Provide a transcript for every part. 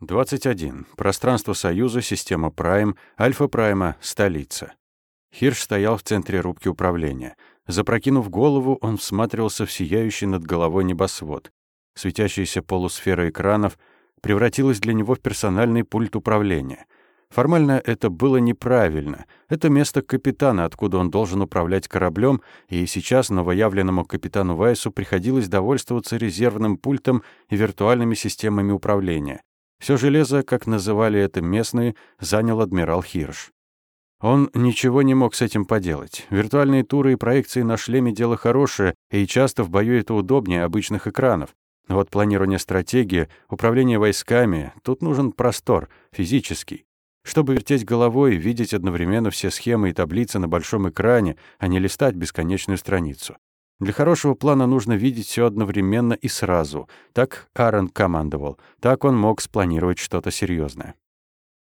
21. Пространство Союза, система Прайм, Альфа Прайма, столица. Хирш стоял в центре рубки управления. Запрокинув голову, он всматривался в сияющий над головой небосвод. Светящаяся полусфера экранов превратилась для него в персональный пульт управления. Формально это было неправильно. Это место капитана, откуда он должен управлять кораблем, и сейчас новоявленному капитану Вайсу приходилось довольствоваться резервным пультом и виртуальными системами управления. Все железо, как называли это местные, занял адмирал Хирш. Он ничего не мог с этим поделать. Виртуальные туры и проекции на шлеме — дело хорошее, и часто в бою это удобнее обычных экранов. Вот планирование стратегии, управление войсками — тут нужен простор, физический. Чтобы вертеть головой, видеть одновременно все схемы и таблицы на большом экране, а не листать бесконечную страницу. Для хорошего плана нужно видеть все одновременно и сразу. Так Аарон командовал. Так он мог спланировать что-то серьезное.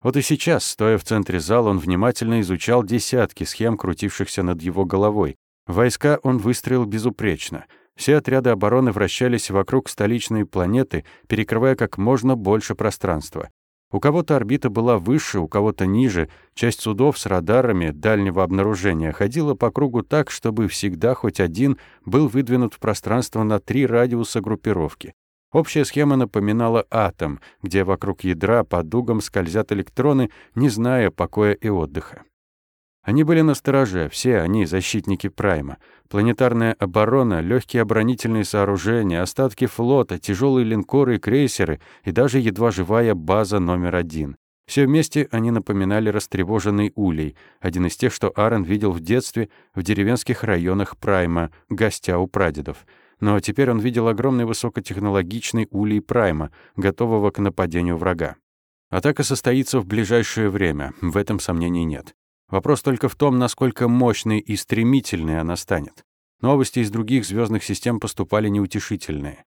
Вот и сейчас, стоя в центре зала, он внимательно изучал десятки схем, крутившихся над его головой. Войска он выстроил безупречно. Все отряды обороны вращались вокруг столичной планеты, перекрывая как можно больше пространства. У кого-то орбита была выше, у кого-то ниже. Часть судов с радарами дальнего обнаружения ходила по кругу так, чтобы всегда хоть один был выдвинут в пространство на три радиуса группировки. Общая схема напоминала атом, где вокруг ядра по дугам скользят электроны, не зная покоя и отдыха. Они были на стороже, все они защитники Прайма. Планетарная оборона, легкие оборонительные сооружения, остатки флота, тяжелые линкоры и крейсеры и даже едва живая база номер один. Все вместе они напоминали растревоженный улей, один из тех, что Аарон видел в детстве в деревенских районах Прайма, гостя у прадедов. Но теперь он видел огромный высокотехнологичный улей Прайма, готового к нападению врага. Атака состоится в ближайшее время, в этом сомнений нет. Вопрос только в том, насколько мощной и стремительной она станет. Новости из других звездных систем поступали неутешительные.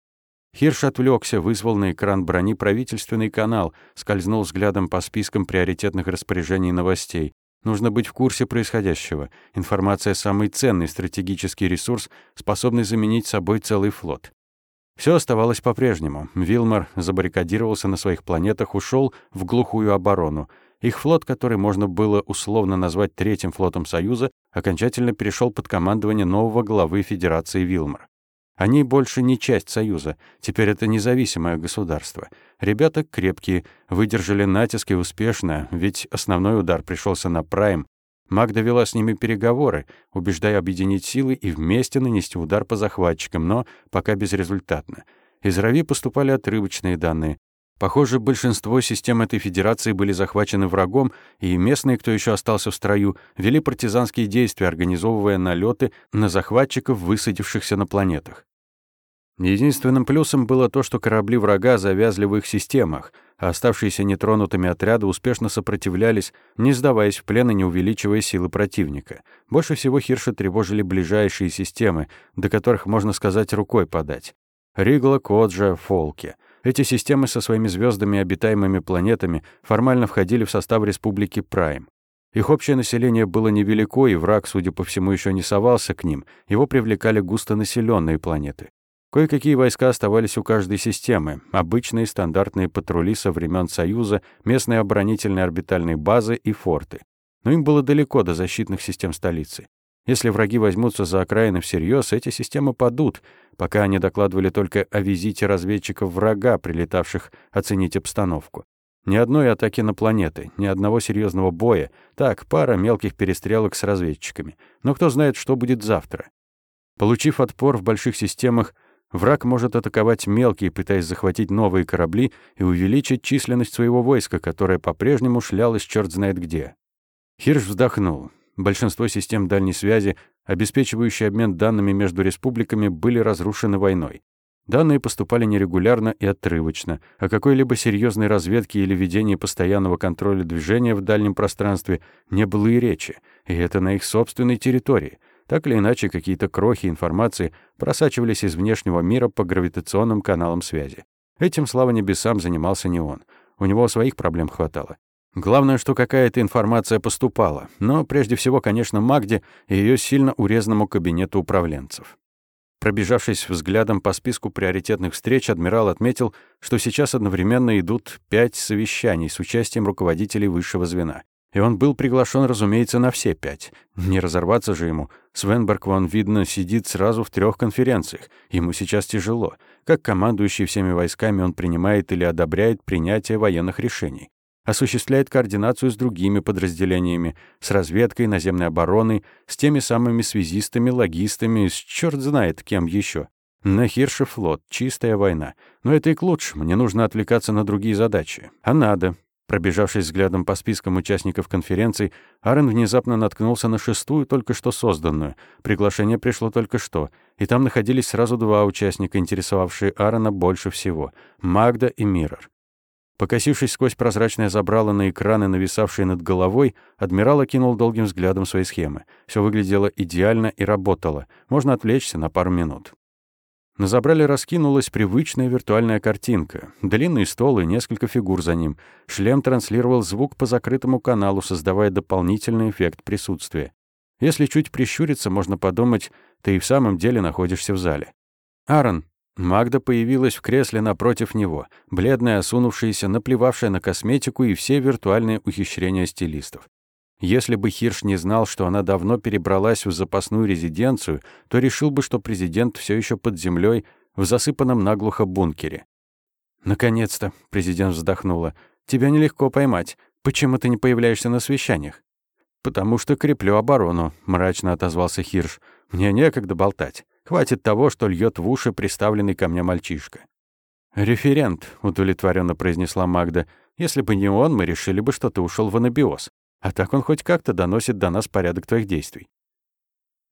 Хирш отвлекся, вызвал на экран брони правительственный канал, скользнул взглядом по спискам приоритетных распоряжений новостей. Нужно быть в курсе происходящего. Информация — самый ценный стратегический ресурс, способный заменить собой целый флот. Все оставалось по-прежнему. Вилмар забаррикадировался на своих планетах, ушел в глухую оборону — их флот, который можно было условно назвать Третьим флотом Союза, окончательно перешел под командование нового главы Федерации Вилмар. Они больше не часть Союза, теперь это независимое государство. Ребята крепкие, выдержали натиск и успешно, ведь основной удар пришелся на Прайм. Магда вела с ними переговоры, убеждая объединить силы и вместе нанести удар по захватчикам, но пока безрезультатно. Из Рави поступали отрывочные данные. Похоже, большинство систем этой федерации были захвачены врагом, и местные, кто еще остался в строю, вели партизанские действия, организовывая налеты на захватчиков, высадившихся на планетах. Единственным плюсом было то, что корабли врага завязли в их системах, а оставшиеся нетронутыми отряды успешно сопротивлялись, не сдаваясь в плен и не увеличивая силы противника. Больше всего Хирша тревожили ближайшие системы, до которых, можно сказать, рукой подать. Ригла, Коджа, Фолки — эти системы со своими звездами и обитаемыми планетами формально входили в состав Республики Прайм. Их общее население было невелико, и враг, судя по всему, еще не совался к ним. Его привлекали густонаселенные планеты. Кое-какие войска оставались у каждой системы. Обычные стандартные патрули со времен Союза, местные оборонительные орбитальные базы и форты. Но им было далеко до защитных систем столицы. Если враги возьмутся за окраины всерьез, эти системы падут, пока они докладывали только о визите разведчиков врага, прилетавших оценить обстановку. Ни одной атаки на планеты, ни одного серьезного боя, так, пара мелких перестрелок с разведчиками. Но кто знает, что будет завтра. Получив отпор в больших системах, враг может атаковать мелкие, пытаясь захватить новые корабли и увеличить численность своего войска, которое по-прежнему шлялось черт знает где. Хирш вздохнул. Большинство систем дальней связи, обеспечивающие обмен данными между республиками, были разрушены войной. Данные поступали нерегулярно и отрывочно. О какой-либо серьезной разведке или ведении постоянного контроля движения в дальнем пространстве не было и речи, и это на их собственной территории. Так или иначе, какие-то крохи информации просачивались из внешнего мира по гравитационным каналам связи. Этим, слава небесам, занимался не он. У него своих проблем хватало. Главное, что какая-то информация поступала, но прежде всего, конечно, Магде и ее сильно урезанному кабинету управленцев. Пробежавшись взглядом по списку приоритетных встреч, адмирал отметил, что сейчас одновременно идут пять совещаний с участием руководителей высшего звена. И он был приглашен, разумеется, на все пять. Не разорваться же ему. Свенберг, вон, видно, сидит сразу в трех конференциях. Ему сейчас тяжело. Как командующий всеми войсками он принимает или одобряет принятие военных решений осуществляет координацию с другими подразделениями, с разведкой, наземной обороной, с теми самыми связистами, логистами, с черт знает кем еще. На Хирше флот, чистая война. Но это и к лучшему, не нужно отвлекаться на другие задачи. А надо. Пробежавшись взглядом по спискам участников конференции, Аарон внезапно наткнулся на шестую, только что созданную. Приглашение пришло только что, и там находились сразу два участника, интересовавшие Аарона больше всего — Магда и Миррор. Покосившись сквозь прозрачное забрало на экраны, нависавшие над головой, адмирал окинул долгим взглядом свои схемы. Все выглядело идеально и работало. Можно отвлечься на пару минут. На забрале раскинулась привычная виртуальная картинка. Длинный стол и несколько фигур за ним. Шлем транслировал звук по закрытому каналу, создавая дополнительный эффект присутствия. Если чуть прищуриться, можно подумать, ты и в самом деле находишься в зале. «Аарон, Магда появилась в кресле напротив него, бледная, осунувшаяся, наплевавшая на косметику и все виртуальные ухищрения стилистов. Если бы Хирш не знал, что она давно перебралась в запасную резиденцию, то решил бы, что президент все еще под землей в засыпанном наглухо бункере. «Наконец-то», — президент вздохнула, — «тебя нелегко поймать. Почему ты не появляешься на совещаниях?» «Потому что креплю оборону», — мрачно отозвался Хирш. «Мне некогда болтать. Хватит того, что льет в уши приставленный ко мне мальчишка. «Референт», — удовлетворенно произнесла Магда. «Если бы не он, мы решили бы, что ты ушел в анабиоз. А так он хоть как-то доносит до нас порядок твоих действий».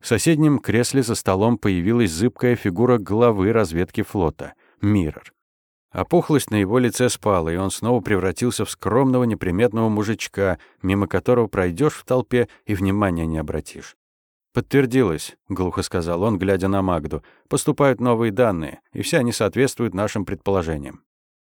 В соседнем кресле за столом появилась зыбкая фигура главы разведки флота — Миррор. Опухлость на его лице спала, и он снова превратился в скромного неприметного мужичка, мимо которого пройдешь в толпе и внимания не обратишь. «Подтвердилось», — глухо сказал он, глядя на Магду. «Поступают новые данные, и все они соответствуют нашим предположениям».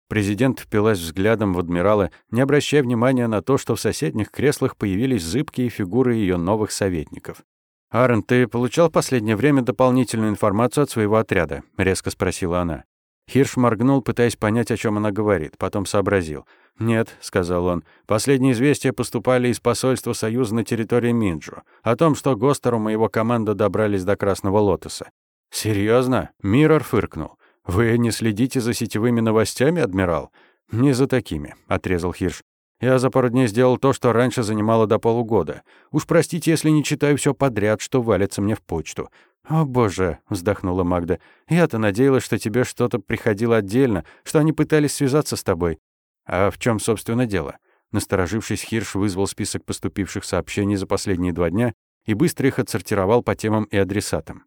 Президент впилась взглядом в адмирала, не обращая внимания на то, что в соседних креслах появились зыбкие фигуры ее новых советников. «Аарон, ты получал в последнее время дополнительную информацию от своего отряда?» — резко спросила она. Хирш моргнул, пытаясь понять, о чем она говорит, потом сообразил — «Нет», — сказал он, — «последние известия поступали из посольства Союза на территории Минджу, о том, что Гостерум и его команда добрались до Красного Лотоса». «Серьезно?» — Миррор фыркнул. «Вы не следите за сетевыми новостями, адмирал?» «Не за такими», — отрезал Хирш. «Я за пару дней сделал то, что раньше занимало до полугода. Уж простите, если не читаю все подряд, что валится мне в почту. «О, боже!» — вздохнула Магда. «Я-то надеялась, что тебе что-то приходило отдельно, что они пытались связаться с тобой. А в чем, собственно, дело? Насторожившись, Хирш вызвал список поступивших сообщений за последние два дня и быстро их отсортировал по темам и адресатам.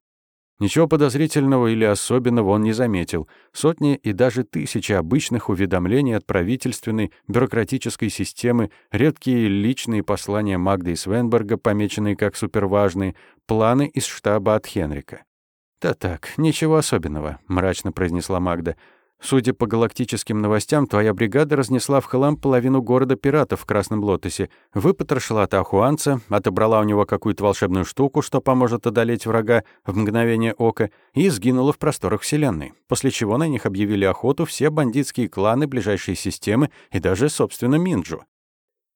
Ничего подозрительного или особенного он не заметил. Сотни и даже тысячи обычных уведомлений от правительственной бюрократической системы, редкие личные послания Магды и Свенберга, помеченные как суперважные, планы из штаба от Хенрика. «Да так, ничего особенного», — мрачно произнесла Магда. Судя по галактическим новостям, твоя бригада разнесла в хлам половину города пиратов в Красном Лотосе, выпотрошила Тахуанца, отобрала у него какую-то волшебную штуку, что поможет одолеть врага в мгновение ока, и сгинула в просторах Вселенной, после чего на них объявили охоту все бандитские кланы ближайшей системы и даже, собственно, Минджу.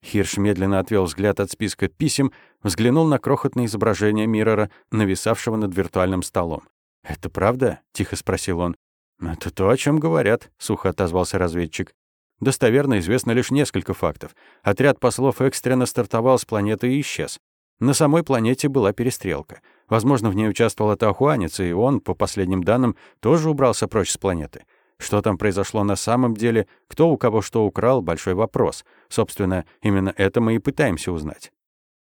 Хирш медленно отвел взгляд от списка писем, взглянул на крохотное изображение Миррора, нависавшего над виртуальным столом. «Это правда?» — тихо спросил он. «Это то, о чем говорят», — сухо отозвался разведчик. «Достоверно известно лишь несколько фактов. Отряд послов экстренно стартовал с планеты и исчез. На самой планете была перестрелка. Возможно, в ней участвовал Тахуанец, и он, по последним данным, тоже убрался прочь с планеты. Что там произошло на самом деле, кто у кого что украл — большой вопрос. Собственно, именно это мы и пытаемся узнать.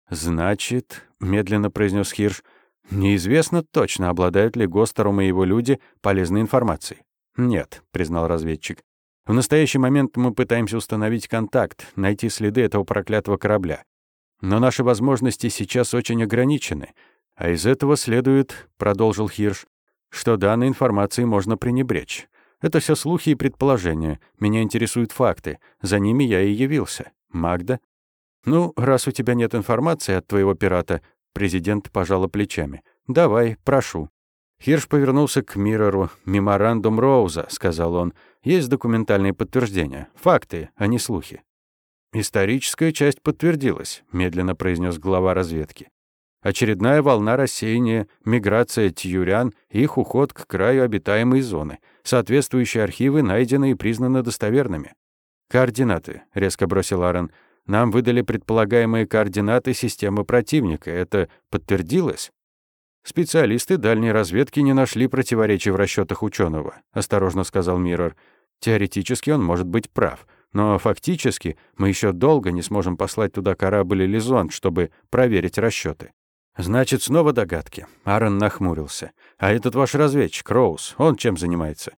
«Значит», — медленно произнес Хирш, Неизвестно точно, обладают ли Гостером и его люди полезной информацией. Нет, признал разведчик. В настоящий момент мы пытаемся установить контакт, найти следы этого проклятого корабля. Но наши возможности сейчас очень ограничены. А из этого следует, продолжил Хирш, что данной информацией можно пренебречь. Это все слухи и предположения. Меня интересуют факты. За ними я и явился. Магда? Ну, раз у тебя нет информации от твоего пирата, Президент пожала плечами. «Давай, прошу». Хирш повернулся к Миррору. «Меморандум Роуза», — сказал он. «Есть документальные подтверждения. Факты, а не слухи». «Историческая часть подтвердилась», — медленно произнес глава разведки. Очередная волна рассеяния, миграция тюрян и их уход к краю обитаемой зоны. Соответствующие архивы найдены и признаны достоверными. «Координаты», — резко бросил Аарон. «Нам выдали предполагаемые координаты системы противника. Это подтвердилось?» «Специалисты дальней разведки не нашли противоречий в расчетах ученого», — осторожно сказал Миррор. «Теоретически он может быть прав, но фактически мы еще долго не сможем послать туда корабль или зонд, чтобы проверить расчеты. «Значит, снова догадки». Аарон нахмурился. «А этот ваш разведчик, Роуз, он чем занимается?»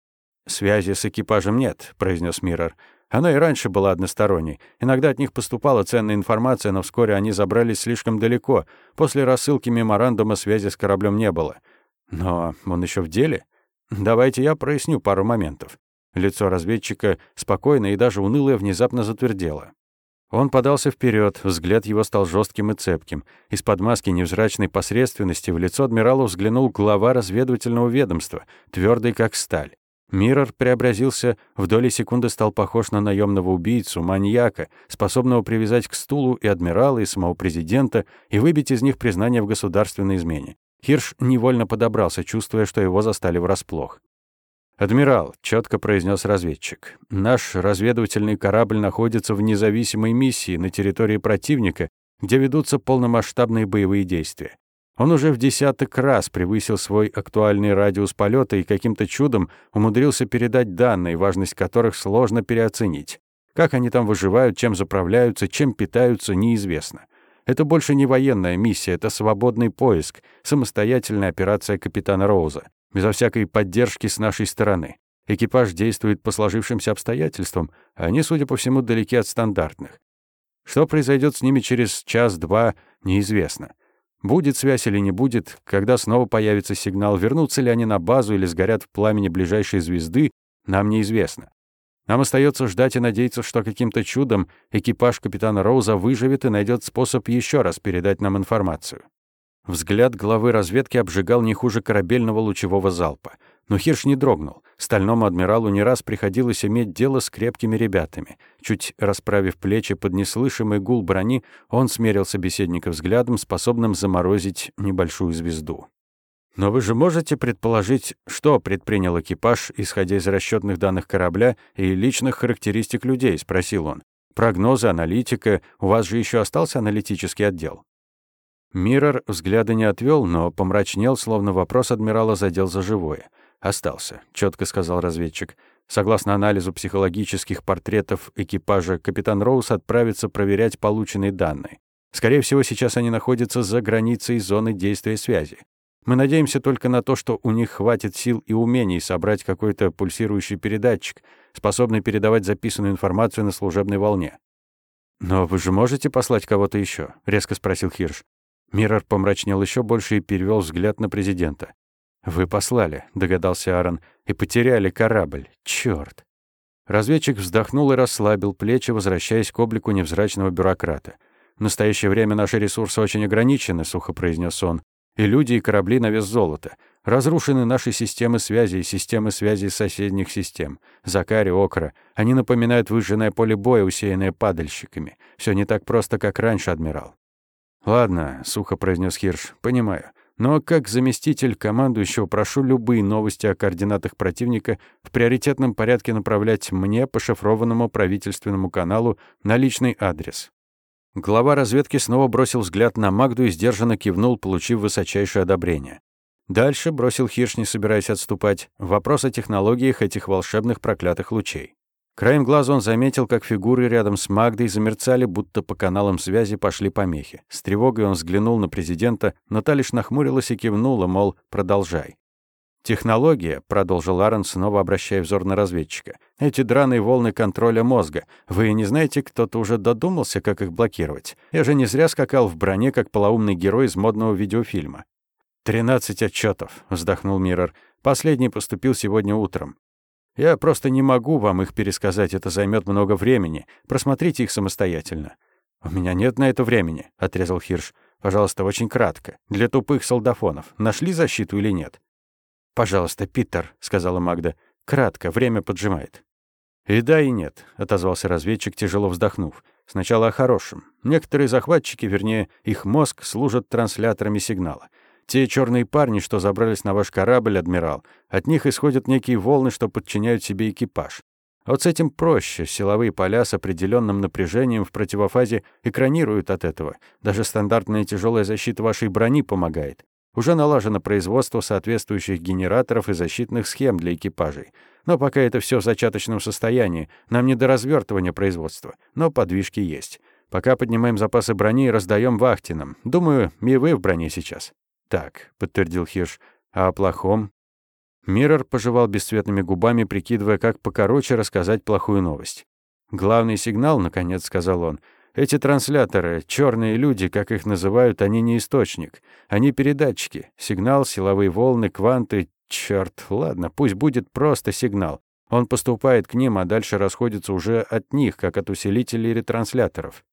«Связи с экипажем нет», — произнес Миррор. «Она и раньше была односторонней. Иногда от них поступала ценная информация, но вскоре они забрались слишком далеко. После рассылки меморандума связи с кораблем не было. Но он еще в деле? Давайте я проясню пару моментов». Лицо разведчика, спокойное и даже унылое, внезапно затвердело. Он подался вперед, взгляд его стал жестким и цепким. Из-под маски невзрачной посредственности в лицо адмиралу взглянул глава разведывательного ведомства, твердый как сталь. Миррор преобразился, в доли секунды стал похож на наемного убийцу, маньяка, способного привязать к стулу и адмирала, и самого президента, и выбить из них признание в государственной измене. Хирш невольно подобрался, чувствуя, что его застали врасплох. «Адмирал», — четко произнес разведчик, — «наш разведывательный корабль находится в независимой миссии на территории противника, где ведутся полномасштабные боевые действия. Он уже в десяток раз превысил свой актуальный радиус полета и каким-то чудом умудрился передать данные, важность которых сложно переоценить. Как они там выживают, чем заправляются, чем питаются, неизвестно. Это больше не военная миссия, это свободный поиск, самостоятельная операция капитана Роуза безо всякой поддержки с нашей стороны. Экипаж действует по сложившимся обстоятельствам, а они, судя по всему, далеки от стандартных. Что произойдет с ними через час-два, неизвестно. Будет связь или не будет, когда снова появится сигнал, вернутся ли они на базу или сгорят в пламени ближайшей звезды, нам неизвестно. Нам остается ждать и надеяться, что каким-то чудом экипаж капитана Роуза выживет и найдет способ еще раз передать нам информацию. Взгляд главы разведки обжигал не хуже корабельного лучевого залпа. Но Хирш не дрогнул. Стальному адмиралу не раз приходилось иметь дело с крепкими ребятами. Чуть расправив плечи под неслышимый гул брони, он смерил собеседника взглядом, способным заморозить небольшую звезду. «Но вы же можете предположить, что предпринял экипаж, исходя из расчетных данных корабля и личных характеристик людей?» — спросил он. «Прогнозы, аналитика. У вас же еще остался аналитический отдел?» Миррор взгляда не отвел, но помрачнел, словно вопрос адмирала задел за живое. «Остался», — четко сказал разведчик. Согласно анализу психологических портретов экипажа, капитан Роуз отправится проверять полученные данные. Скорее всего, сейчас они находятся за границей зоны действия связи. Мы надеемся только на то, что у них хватит сил и умений собрать какой-то пульсирующий передатчик, способный передавать записанную информацию на служебной волне. «Но вы же можете послать кого-то еще? резко спросил Хирш. Миррор помрачнел еще больше и перевел взгляд на президента. «Вы послали», — догадался Аарон, — «и потеряли корабль. Чёрт!» Разведчик вздохнул и расслабил плечи, возвращаясь к облику невзрачного бюрократа. «В настоящее время наши ресурсы очень ограничены», — сухо произнес он. «И люди, и корабли на вес золота. Разрушены наши системы связи и системы связи соседних систем. Закари, Окра. Они напоминают выжженное поле боя, усеянное падальщиками. Все не так просто, как раньше, адмирал. «Ладно», — сухо произнес Хирш, — «понимаю. Но как заместитель командующего прошу любые новости о координатах противника в приоритетном порядке направлять мне по шифрованному правительственному каналу на личный адрес». Глава разведки снова бросил взгляд на Магду и сдержанно кивнул, получив высочайшее одобрение. Дальше бросил Хирш, не собираясь отступать, вопрос о технологиях этих волшебных проклятых лучей. Краем глаза он заметил, как фигуры рядом с Магдой замерцали, будто по каналам связи пошли помехи. С тревогой он взглянул на президента, но та лишь нахмурилась и кивнула, мол, продолжай. «Технология», — продолжил Аарон, снова обращая взор на разведчика, — «эти драные волны контроля мозга. Вы не знаете, кто-то уже додумался, как их блокировать? Я же не зря скакал в броне, как полоумный герой из модного видеофильма». «Тринадцать отчетов», — вздохнул Миррор. «Последний поступил сегодня утром. Я просто не могу вам их пересказать, это займет много времени. Просмотрите их самостоятельно». «У меня нет на это времени», — отрезал Хирш. «Пожалуйста, очень кратко. Для тупых солдафонов. Нашли защиту или нет?» «Пожалуйста, Питер», — сказала Магда. «Кратко, время поджимает». «И да, и нет», — отозвался разведчик, тяжело вздохнув. «Сначала о хорошем. Некоторые захватчики, вернее, их мозг, служат трансляторами сигнала. Те черные парни, что забрались на ваш корабль, адмирал, от них исходят некие волны, что подчиняют себе экипаж. Вот с этим проще. Силовые поля с определенным напряжением в противофазе экранируют от этого. Даже стандартная тяжелая защита вашей брони помогает. Уже налажено производство соответствующих генераторов и защитных схем для экипажей. Но пока это все в зачаточном состоянии, нам не до развертывания производства, но подвижки есть. Пока поднимаем запасы брони и раздаем вахтинам. Думаю, и вы в броне сейчас. Так, подтвердил Хирш. А о плохом? Миррор пожевал бесцветными губами, прикидывая, как покороче рассказать плохую новость. «Главный сигнал, — наконец сказал он, — эти трансляторы, черные люди, как их называют, они не источник. Они передатчики. Сигнал, силовые волны, кванты. Черт, ладно, пусть будет просто сигнал. Он поступает к ним, а дальше расходится уже от них, как от усилителей ретрансляторов.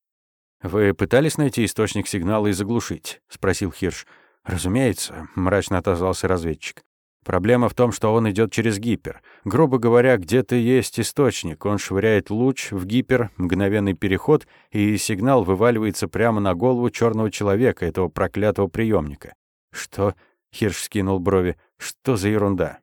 «Вы пытались найти источник сигнала и заглушить?» — спросил Хирш. «Разумеется», — мрачно отозвался разведчик. Проблема в том, что он идет через гипер. Грубо говоря, где-то есть источник. Он швыряет луч в гипер, мгновенный переход, и сигнал вываливается прямо на голову черного человека, этого проклятого приемника. Что? Хирш скинул брови. Что за ерунда?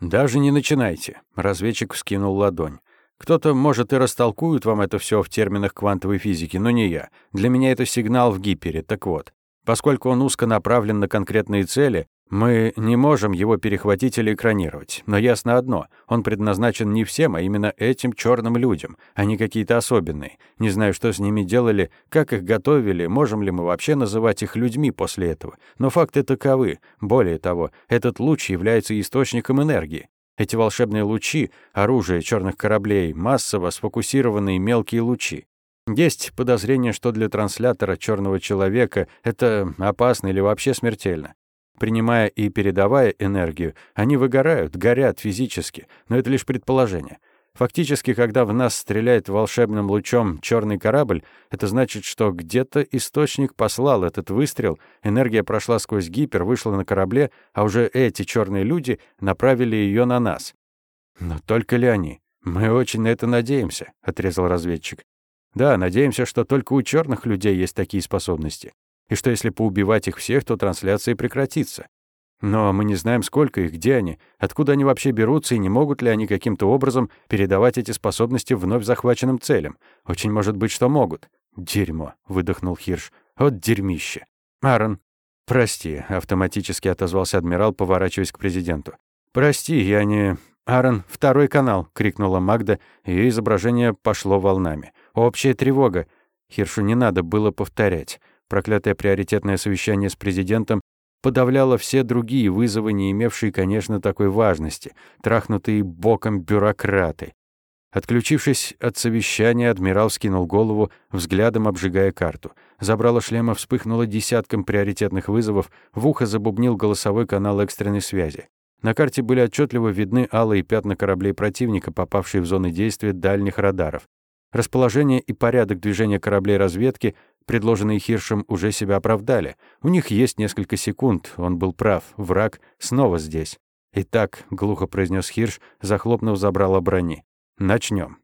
Даже не начинайте. Разведчик вскинул ладонь. Кто-то, может, и растолкует вам это все в терминах квантовой физики, но не я. Для меня это сигнал в гипере. Так вот, Поскольку он узко направлен на конкретные цели, мы не можем его перехватить или экранировать. Но ясно одно, он предназначен не всем, а именно этим черным людям. Они какие-то особенные. Не знаю, что с ними делали, как их готовили, можем ли мы вообще называть их людьми после этого. Но факты таковы. Более того, этот луч является источником энергии. Эти волшебные лучи — оружие черных кораблей, массово сфокусированные мелкие лучи. Есть подозрение, что для транслятора черного человека это опасно или вообще смертельно. Принимая и передавая энергию, они выгорают, горят физически, но это лишь предположение. Фактически, когда в нас стреляет волшебным лучом черный корабль, это значит, что где-то источник послал этот выстрел, энергия прошла сквозь гипер, вышла на корабле, а уже эти черные люди направили ее на нас. Но только ли они? Мы очень на это надеемся, отрезал разведчик. Да, надеемся, что только у черных людей есть такие способности и что если поубивать их всех, то трансляция прекратится. Но мы не знаем, сколько их, где они, откуда они вообще берутся и не могут ли они каким-то образом передавать эти способности вновь захваченным целям. Очень может быть, что могут. «Дерьмо», — выдохнул Хирш. «Вот дерьмище». «Аарон». «Прости», — автоматически отозвался адмирал, поворачиваясь к президенту. «Прости, я не...» «Аарон, второй канал!» — крикнула Магда, ее изображение пошло волнами. «Общая тревога!» Хиршу не надо было повторять. Проклятое приоритетное совещание с президентом подавляло все другие вызовы, не имевшие, конечно, такой важности, трахнутые боком бюрократы. Отключившись от совещания, адмирал скинул голову, взглядом обжигая карту. Забрало шлема вспыхнуло десятком приоритетных вызовов, в ухо забубнил голосовой канал экстренной связи. На карте были отчетливо видны алые пятна кораблей противника, попавшие в зоны действия дальних радаров. Расположение и порядок движения кораблей разведки предложенные Хиршем, уже себя оправдали. У них есть несколько секунд, он был прав, враг снова здесь. «Итак», — глухо произнес Хирш, захлопнув забрало брони, — «начнем».